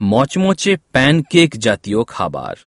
মচমচে প্যানকেক জাতীয় খাবার